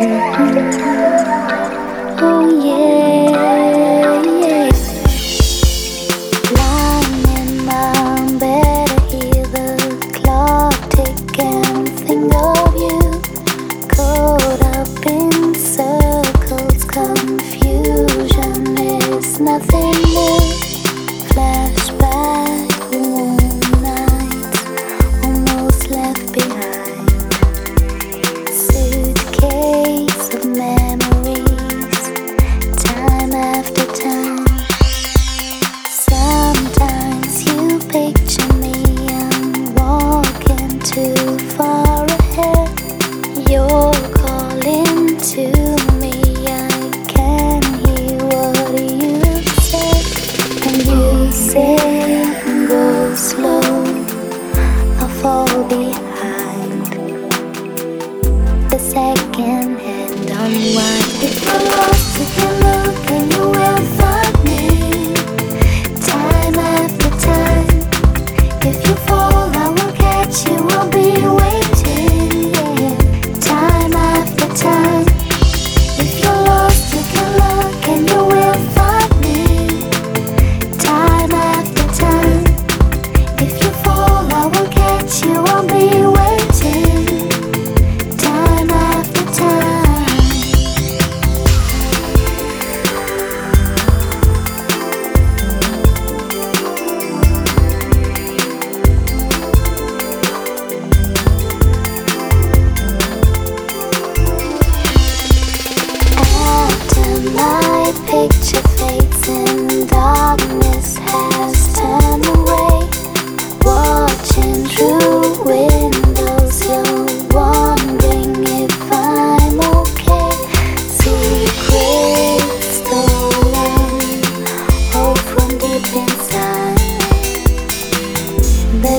Oh yeah. second hand on one. If I'm lost, I can look.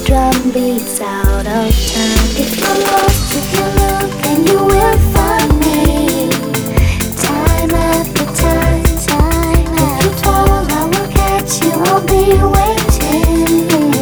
drum beats out of time. If you look, if you look, then you will find me. Time after time, time after time. If you fall, I will catch you. I'll be waiting.